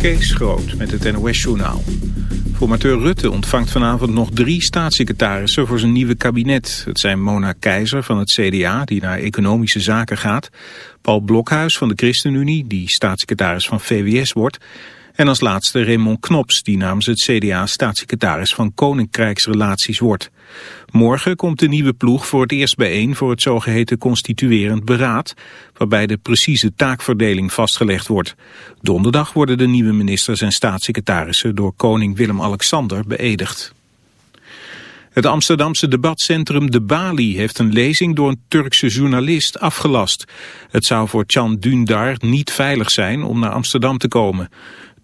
Kees Groot met het NOS-journaal. Formateur Rutte ontvangt vanavond nog drie staatssecretarissen voor zijn nieuwe kabinet. Het zijn Mona Keizer van het CDA, die naar economische zaken gaat. Paul Blokhuis van de ChristenUnie, die staatssecretaris van VWS wordt. En als laatste Raymond Knops, die namens het CDA staatssecretaris van Koninkrijksrelaties wordt. Morgen komt de nieuwe ploeg voor het eerst bijeen voor het zogeheten constituerend beraad, waarbij de precieze taakverdeling vastgelegd wordt. Donderdag worden de nieuwe ministers en staatssecretarissen door koning Willem-Alexander beëdigd. Het Amsterdamse debatcentrum De Bali heeft een lezing door een Turkse journalist afgelast. Het zou voor Can Dündar niet veilig zijn om naar Amsterdam te komen.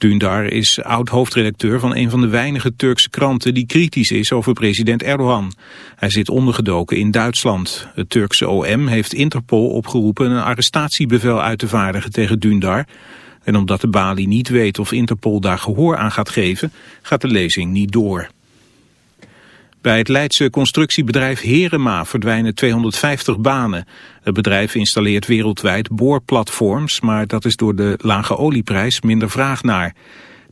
Dündar is oud-hoofdredacteur van een van de weinige Turkse kranten die kritisch is over president Erdogan. Hij zit ondergedoken in Duitsland. Het Turkse OM heeft Interpol opgeroepen een arrestatiebevel uit te vaardigen tegen Dündar. En omdat de Bali niet weet of Interpol daar gehoor aan gaat geven, gaat de lezing niet door. Bij het Leidse constructiebedrijf Herema verdwijnen 250 banen. Het bedrijf installeert wereldwijd boorplatforms, maar dat is door de lage olieprijs minder vraag naar.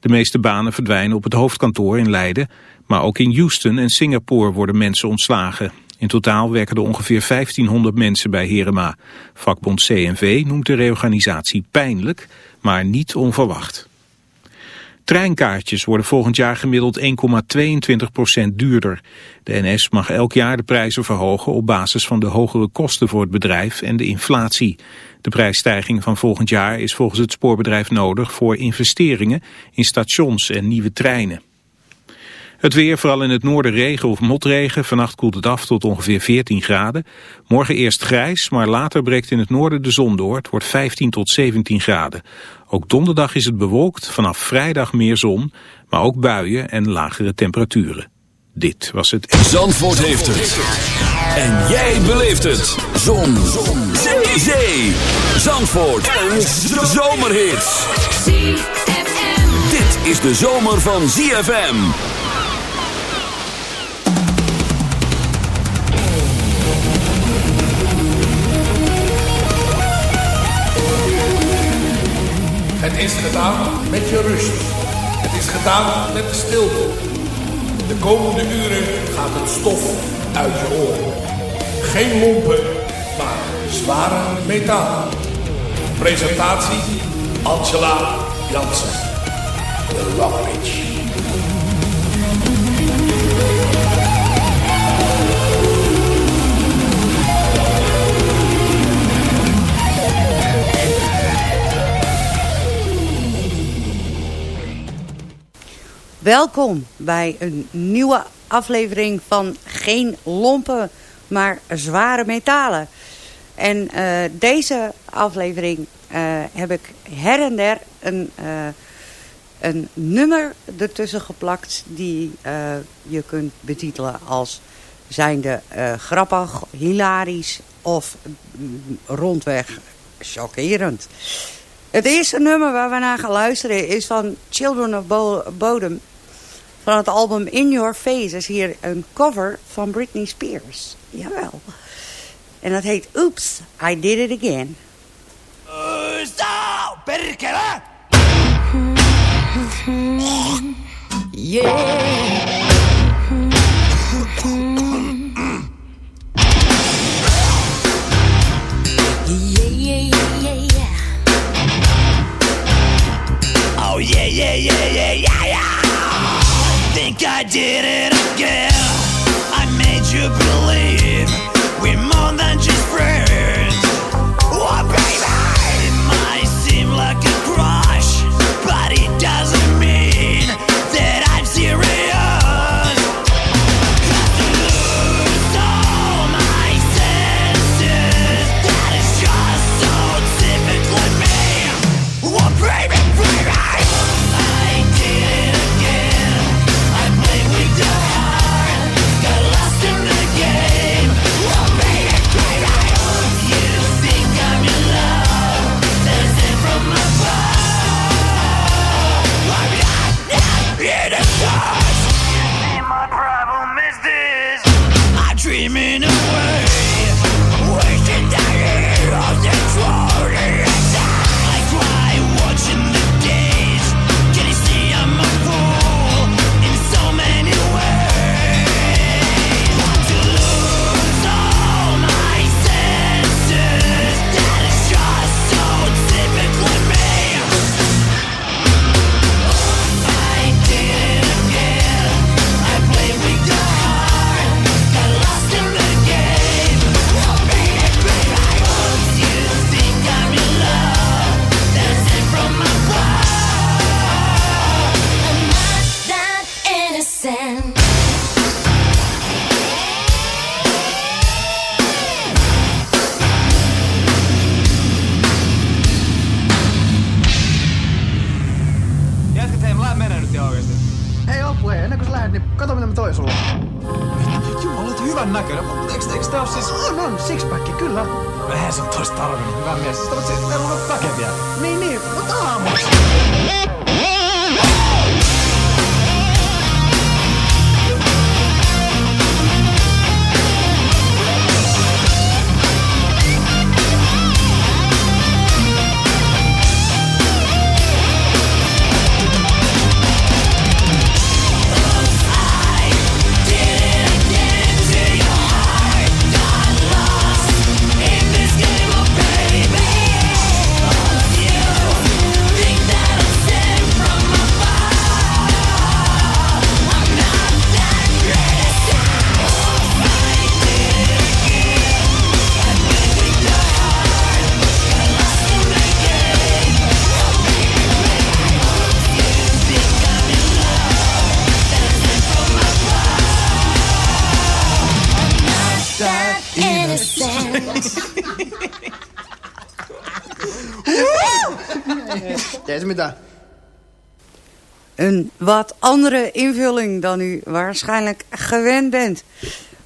De meeste banen verdwijnen op het hoofdkantoor in Leiden, maar ook in Houston en Singapore worden mensen ontslagen. In totaal werken er ongeveer 1500 mensen bij Herema. Vakbond CNV noemt de reorganisatie pijnlijk, maar niet onverwacht. Treinkaartjes worden volgend jaar gemiddeld 1,22% duurder. De NS mag elk jaar de prijzen verhogen op basis van de hogere kosten voor het bedrijf en de inflatie. De prijsstijging van volgend jaar is volgens het spoorbedrijf nodig voor investeringen in stations en nieuwe treinen. Het weer, vooral in het noorden regen of motregen. Vannacht koelt het af tot ongeveer 14 graden. Morgen eerst grijs, maar later breekt in het noorden de zon door. Het wordt 15 tot 17 graden. Ook donderdag is het bewolkt, vanaf vrijdag meer zon, maar ook buien en lagere temperaturen. Dit was het... Zandvoort heeft het. En jij beleeft het. Zon. zon. Zee. Zee. Zandvoort. Een zomerhit. Dit is de zomer van ZFM. Het is gedaan met je rust. Het is gedaan met stilte. De komende uren gaat het stof uit je oren. Geen lompen, maar zware metaal. Presentatie Angela Jansen. De Rock Welkom bij een nieuwe aflevering van Geen Lompen, maar Zware Metalen. En uh, deze aflevering uh, heb ik her en der een, uh, een nummer ertussen geplakt... die je kunt betitelen als zijnde grappig, hilarisch of mm, rondweg chockerend. Het eerste nummer waar we naar gaan luisteren is van Children of Bodom van het album In Your Face is hier een cover van Britney Spears. Jawel. En dat heet Oops, I Did It Again. Yeah. Een wat andere invulling dan u waarschijnlijk gewend bent.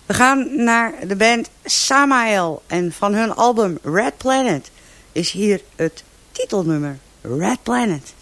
We gaan naar de band Samael en van hun album Red Planet is hier het titelnummer Red Planet.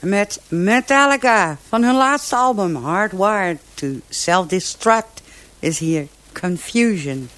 Met Metallica. Van hun laatste album Hardwired to Self-Destruct is hier Confusion.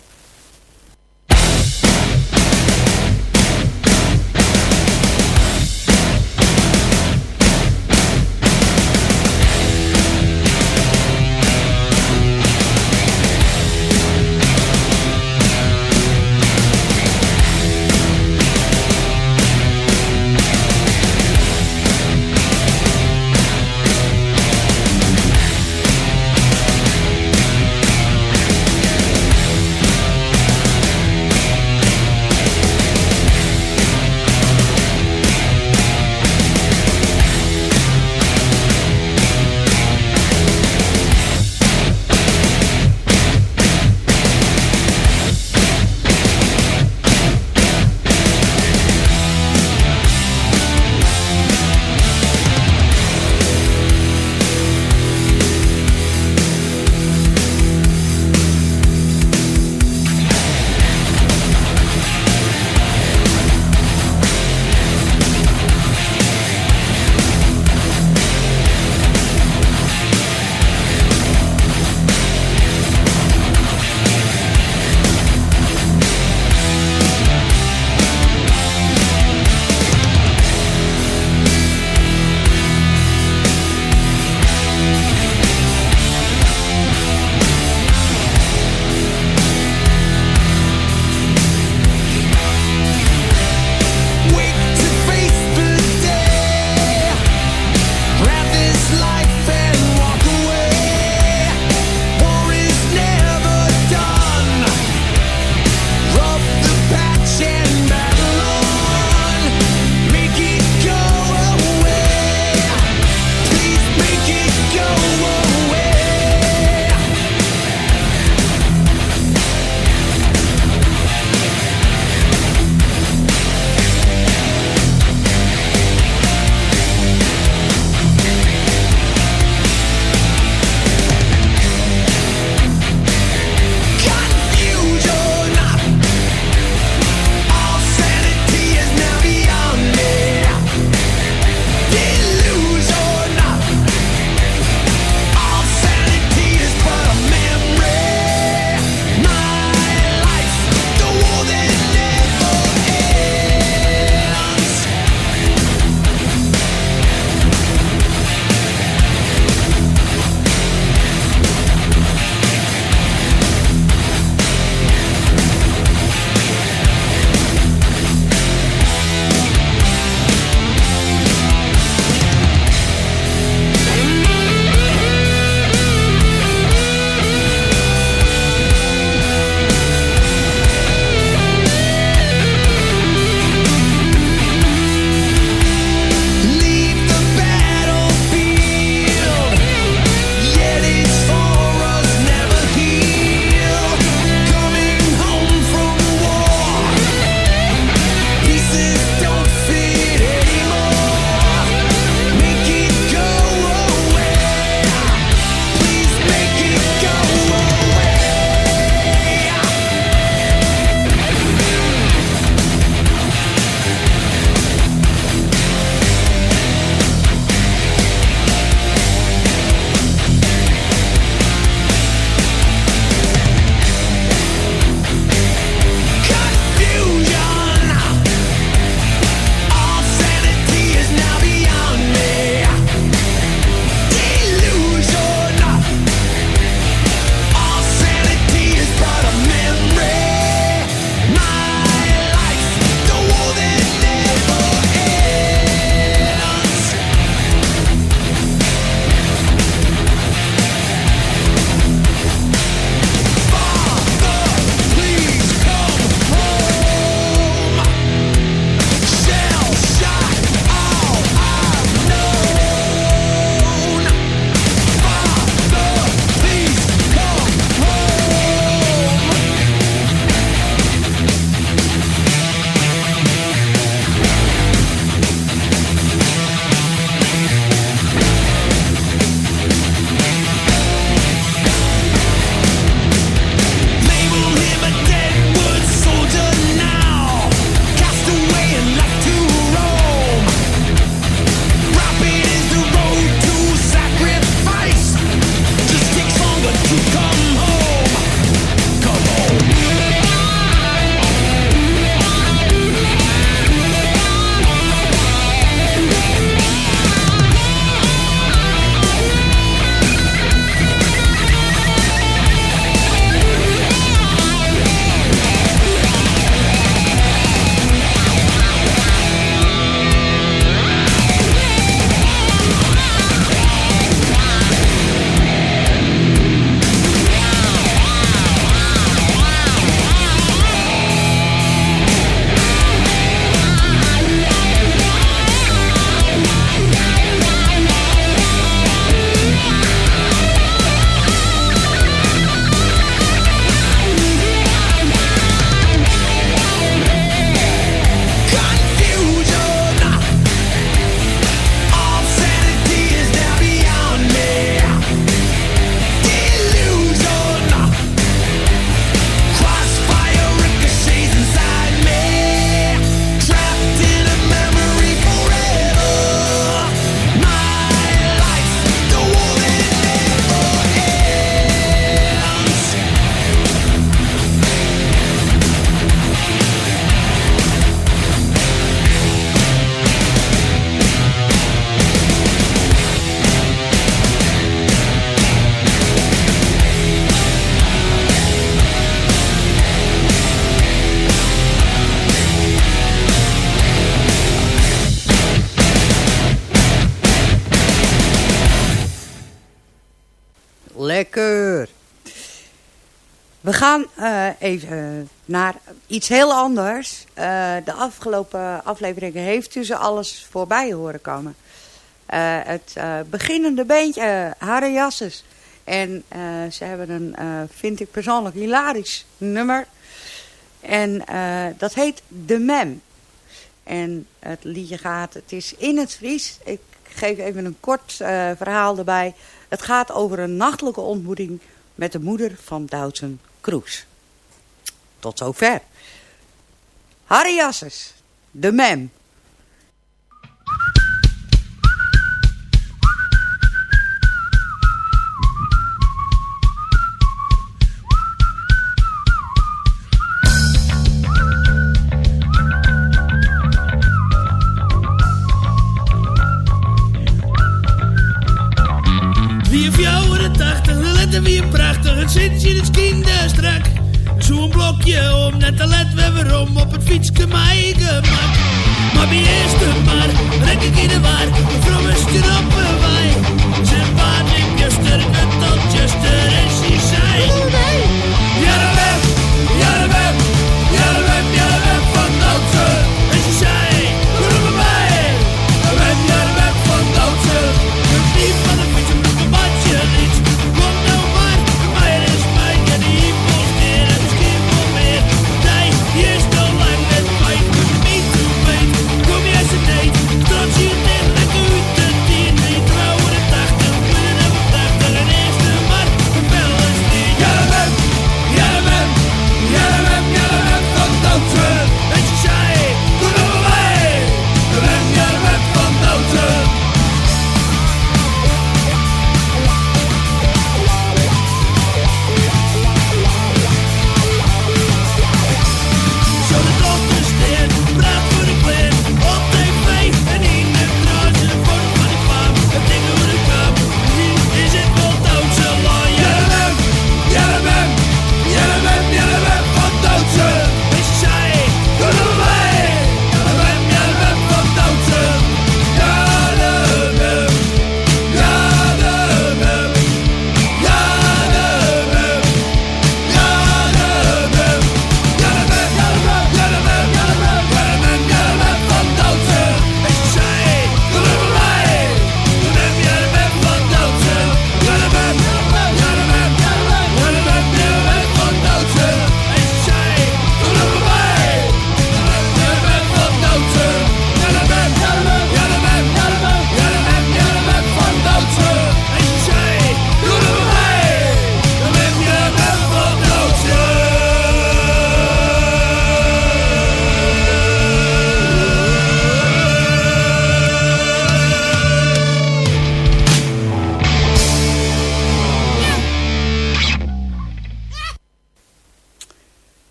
even naar iets heel anders. Eh, de afgelopen afleveringen heeft u ze alles voorbij horen komen. Eh, het eh, beginnende beentje, Hare Jasses. En ze hebben een, vind ik persoonlijk, hilarisch nummer. En dat heet De Mem. En het liedje gaat, het is in het Fries. Ik geef even een kort verhaal erbij. Het gaat over een nachtelijke ontmoeting met de moeder van Doutzen Kroes. Tot zover. Harry Jasses, de mem.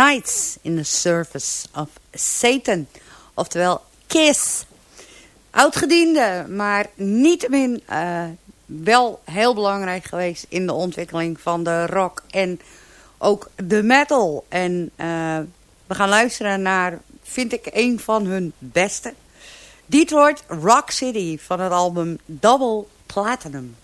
Nights in the Service of Satan. Oftewel KISS. Oudgediende, maar niettemin uh, eh, wel heel belangrijk geweest in de ontwikkeling van de rock en ook de metal. En eh, we gaan luisteren naar, vind ik, een van hun beste. Detroit Rock City van het album Double Platinum.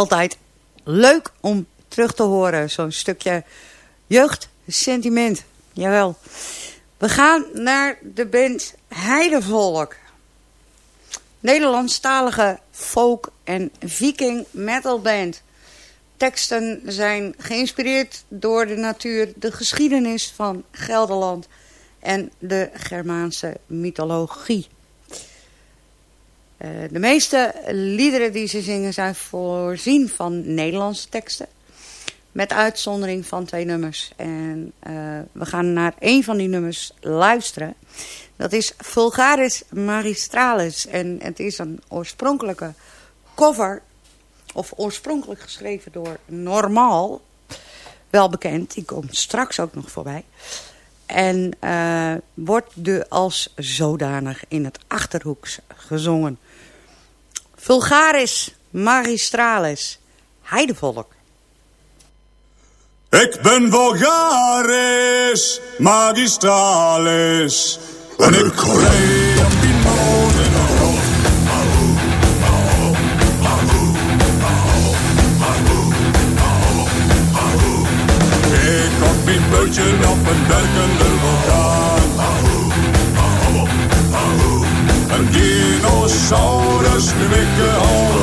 Altijd leuk om terug te horen. Zo'n stukje jeugdsentiment. Jawel. We gaan naar de band Heidevolk. Nederlandstalige folk- en viking metal band. Teksten zijn geïnspireerd door de natuur, de geschiedenis van Gelderland en de Germaanse mythologie. Uh, de meeste liederen die ze zingen zijn voorzien van Nederlandse teksten. Met uitzondering van twee nummers. En uh, we gaan naar een van die nummers luisteren. Dat is Vulgaris Magistralis. En het is een oorspronkelijke cover. Of oorspronkelijk geschreven door Normaal. Wel bekend, die komt straks ook nog voorbij. En uh, wordt de als zodanig in het Achterhoeks gezongen. Vulgaris Magistralis. Heidevolk. Ik ben vulgaris magistralis. En ik rij bootje op een werkende vulkaan. Een dinosaurus kwikken al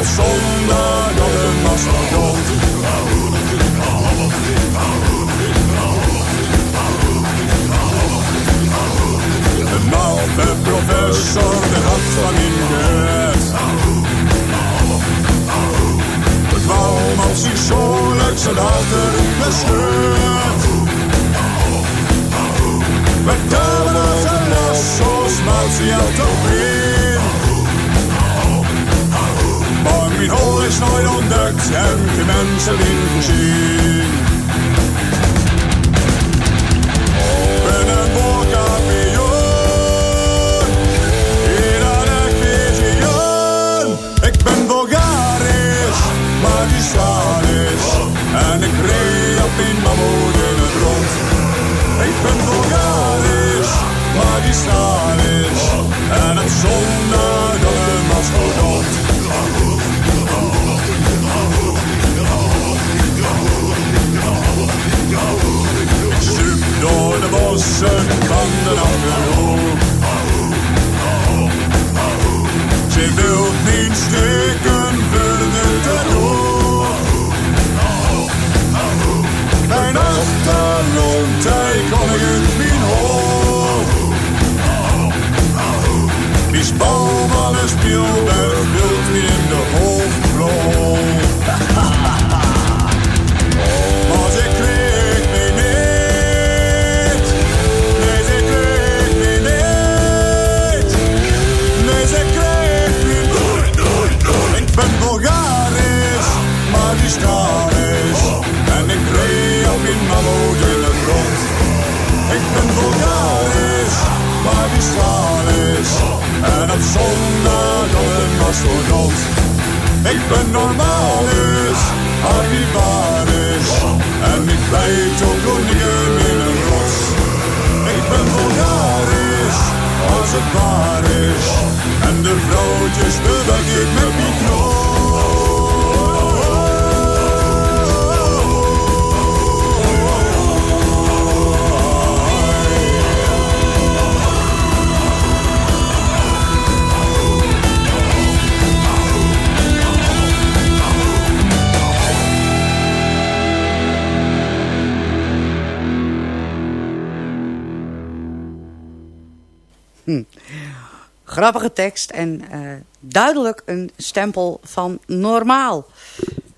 En op zondag op de mastodont. De professor, de had van in gered. Het waarom als hij zo leuk zijn alter bescheurt. Met dames en lassos maalt hij altijd hol is nooit ontdekt en geen mensen in gezien. Grappige tekst en uh, duidelijk een stempel van normaal.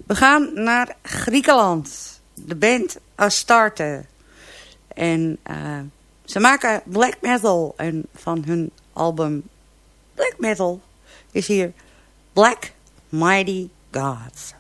We gaan naar Griekenland. De band Astarte. En uh, Ze maken black metal en van hun album Black Metal is hier Black Mighty Gods.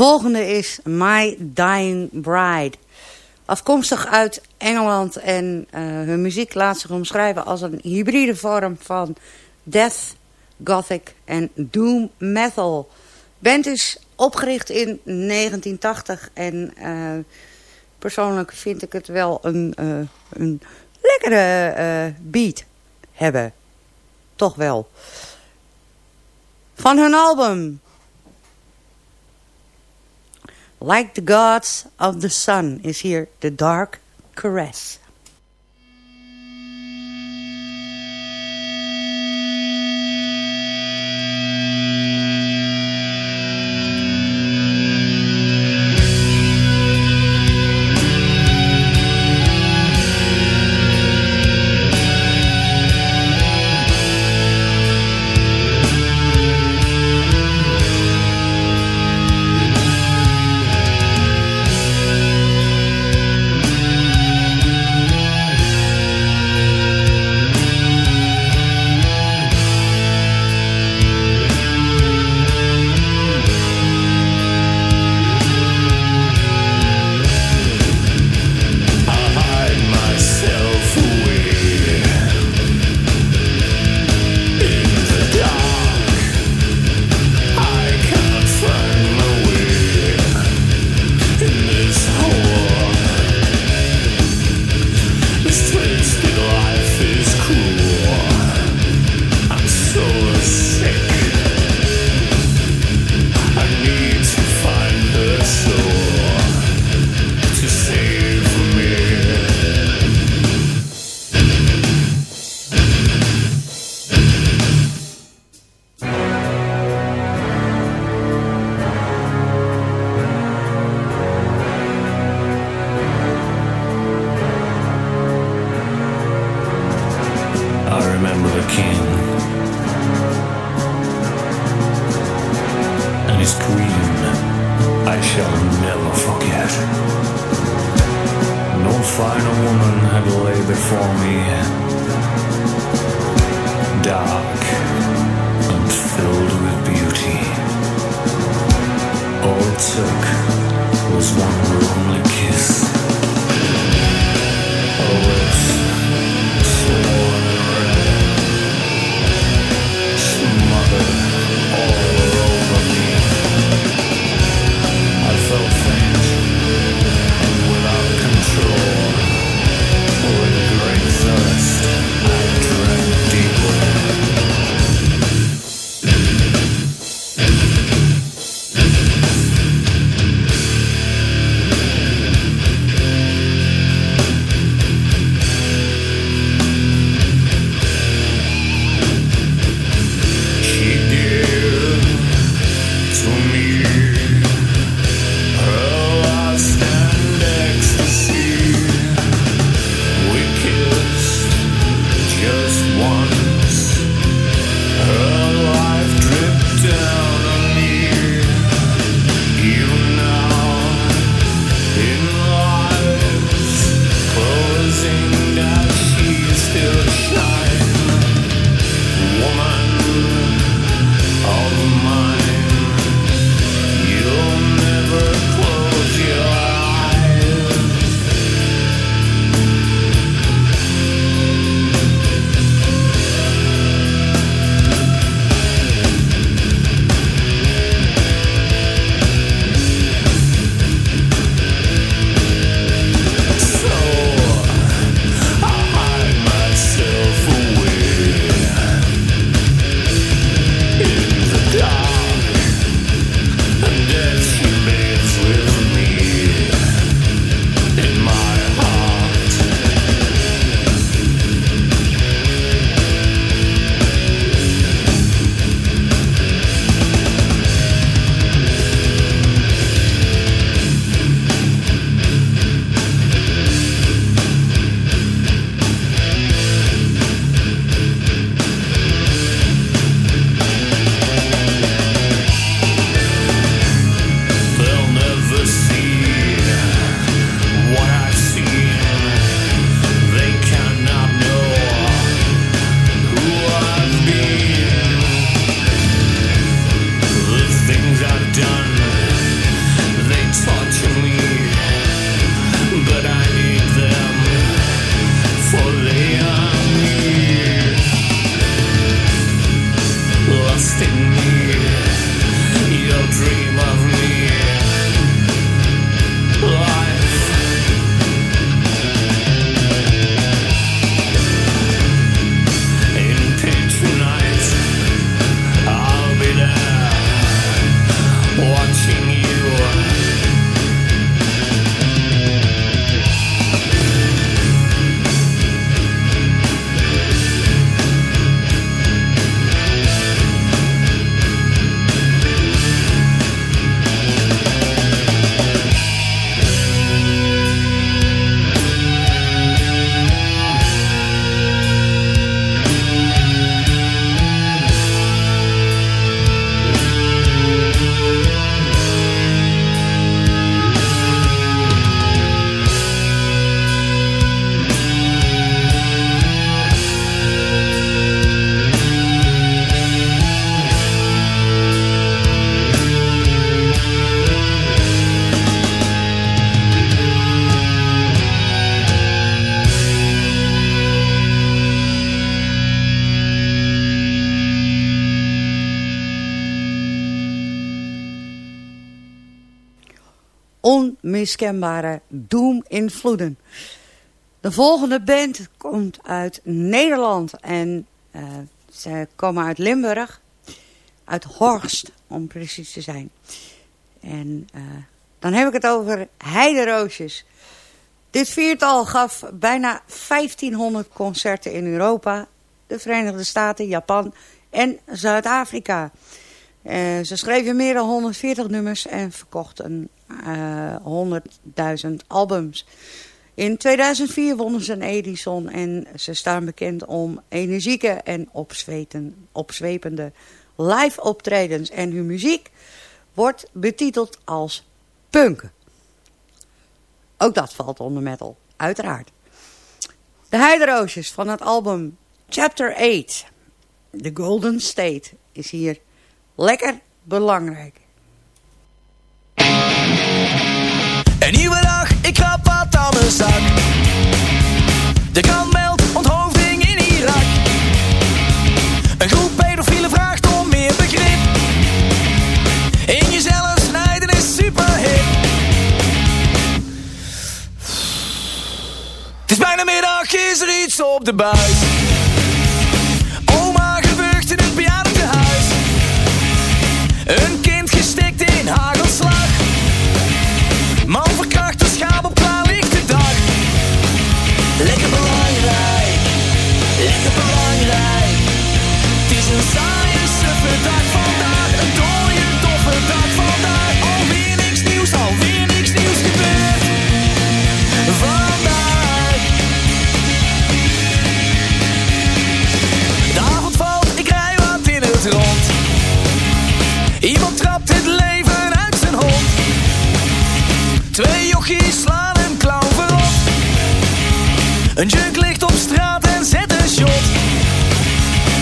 Volgende is My Dying Bride. Afkomstig uit Engeland en eh, hun muziek laat zich omschrijven als een hybride vorm van death, gothic en doom metal. Band is opgericht in 1980 en eh, persoonlijk vind ik het wel een, eh, een lekkere beat hebben. Toch wel. Van hun album Like the Gods of the Sun is here The Dark Caress. Onmiskenbare Doom in Vloeden. De volgende band komt uit Nederland en eh, ze komen uit Limburg. Uit Horst, om precies te zijn. En eh, dan heb ik het over Heideroosjes. Dit viertal gaf bijna 1500 concerten in Europa, de Verenigde Staten, Japan en Zuid-Afrika. Eh, ze schreven meer dan 140 nummers en verkochten eh 100.000 albums. In 2004 wonnen ze een Edison en ze staan bekend om energieke en opzwepende live optredens. En hun muziek wordt betiteld als punk. Ook dat valt onder metal, uiteraard. De Heideroosjes van het album Chapter 8, The Golden State, is hier lekker belangrijk. Een nieuwe dag, ik krap wat aan mijn zak. De krant meldt onthoofding in Irak. Een groep pedofielen vraagt om meer begrip. In jezelf snijden is super hip. Het is bijna middag, is er iets op de buis. Slaan een clown verrot. Een junk ligt op straat en zet een shot.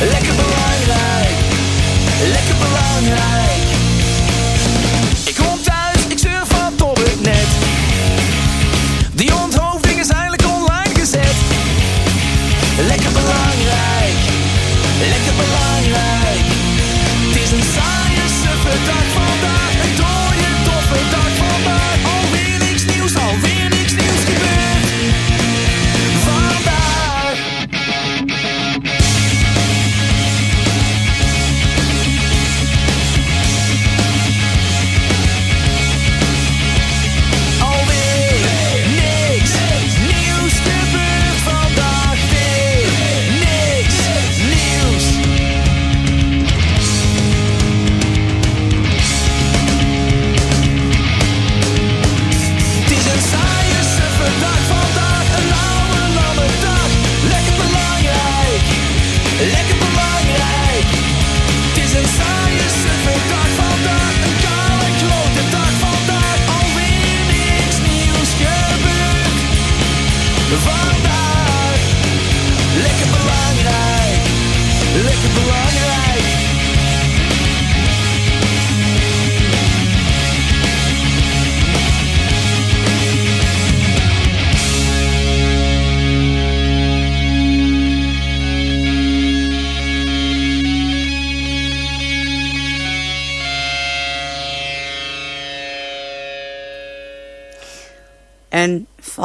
Lekker belangrijk, lekker belangrijk. Ik kom thuis, ik surf wat op het net. Die onthoofding is eindelijk online gezet. Lekker belangrijk, lekker belangrijk.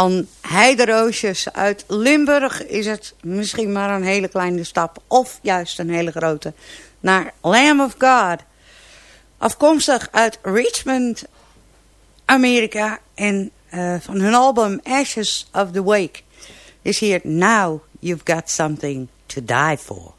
Van Heideroosjes uit Limburg is het misschien maar een hele kleine stap... of juist een hele grote, naar Lamb of God. Afkomstig uit Richmond, Amerika. En eh, van hun album Ashes of the Wake is hier Now You've Got Something to Die For.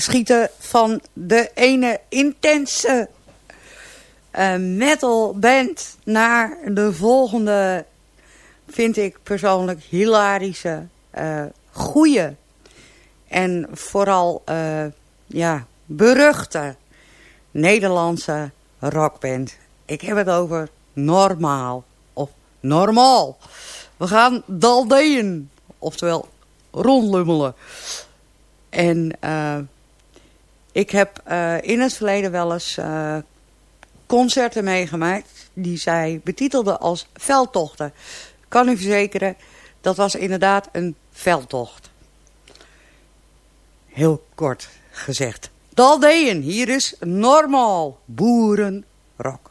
Schieten van de ene intense eh, metal band naar de volgende, vind ik persoonlijk, hilarische, eh goeie. En vooral, eh, ja, beruchte Nederlandse rockband. Ik heb het over Normaal. Of Normaal. We gaan daldeën. Oftewel rondlummelen. En eh, ik heb eh, in het verleden wel eens eh, concerten meegemaakt die zij betitelden als veldtochten. Kan u verzekeren, dat was inderdaad een veldtocht. Heel kort gezegd. Daldeën, hier is normaal boerenrock.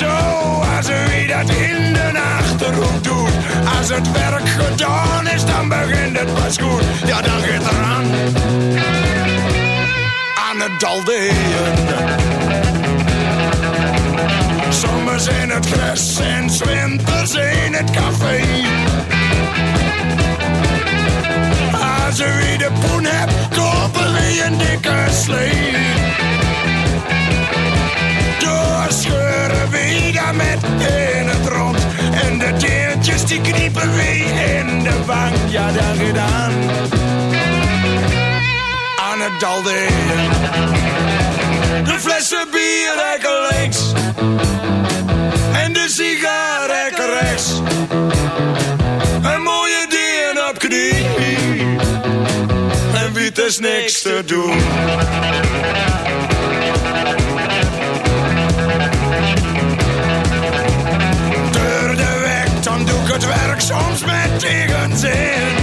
Zoals wie dat in de achterhoek doet. Als het werk gedaan is, dan begint het pas goed. Ja, dan gaat eraan. Aan het daldeën. Zomers in het gras en winters in het café. Als je weer de poen hebt, kopen we een dikke slee. Doorscheuren we daar met in het rond. En de deeltjes die kniepen we in de bank. Ja, daar gedaan. Aan het dalderen. De flessen bier rekken links en de sigaretten rechts. Een mooie dien op knie. En wie is niks te doen. Het werk soms met tegenzin.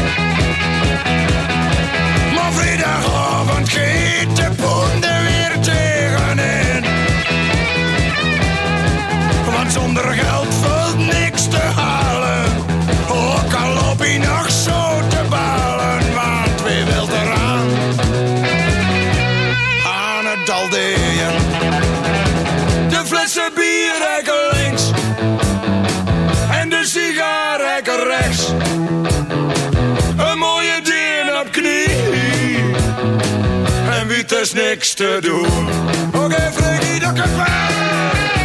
Maar vrijdagavond giet de poende weer tegenin. Want zonder is niks te doen. Oké, Freddy, dat kan De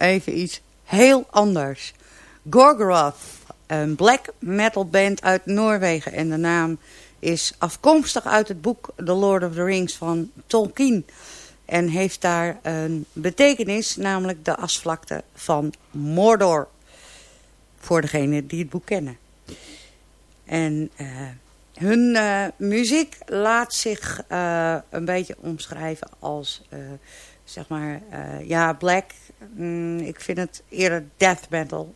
even iets heel anders. Gorgoroth, een black metal band uit Noorwegen. En de naam is afkomstig uit het boek The Lord of the Rings van Tolkien. En heeft daar een betekenis, namelijk de asvlakte van Mordor. Voor degenen die het boek kennen. En eh, hun eh, muziek laat zich eh, een beetje omschrijven als, zeg maar, ja, black. Mm, ik vind het eerder death metal.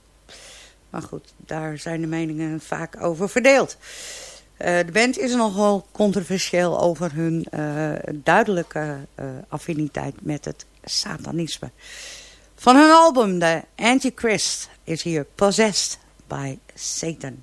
Maar goed, daar zijn de meningen vaak over verdeeld. Eh, de band is nogal controversieel over hun eh, duidelijke eh, affiniteit met het satanisme. Van hun album, The Antichrist, is hier Possessed by Satan.